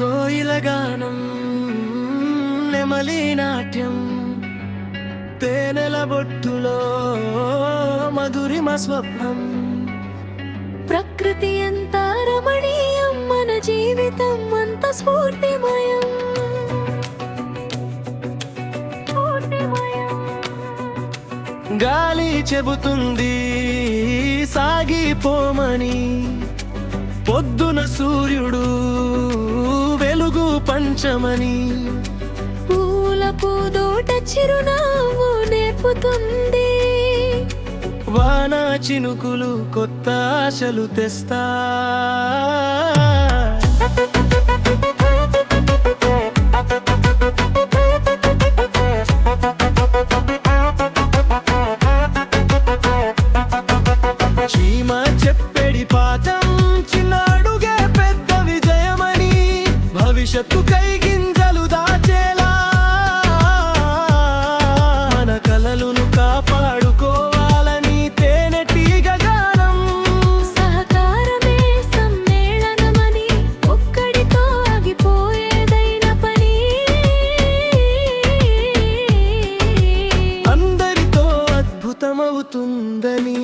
కోకిలగానం నెమలి నాట్యం తేనెల బొట్టులో మధురిమ స్వప్నం ప్రకృతి ఎంత రమణీయం మన జీవితం అంత స్ఫూర్తిమయం. గాలి చెబుతుంది సాగిపోమని పొద్దున సూర్యుడు వెలుగు పంచమని. పూల పూదోట చిరునవ్వు నేర్పుతుంది. వాన చినుకులు కొత్త ఆశలు తెస్తా. భవిష్యత్తు కై గింజలు దాచేలా. మన కలలను కాపాడుకోవాలని తేనెటీగ గానం సహకారమే సమ్మేళనమని ఒక్కడితో ఆగిపోయేదైనా పని. అందరితో అద్భుతమవుతుందని.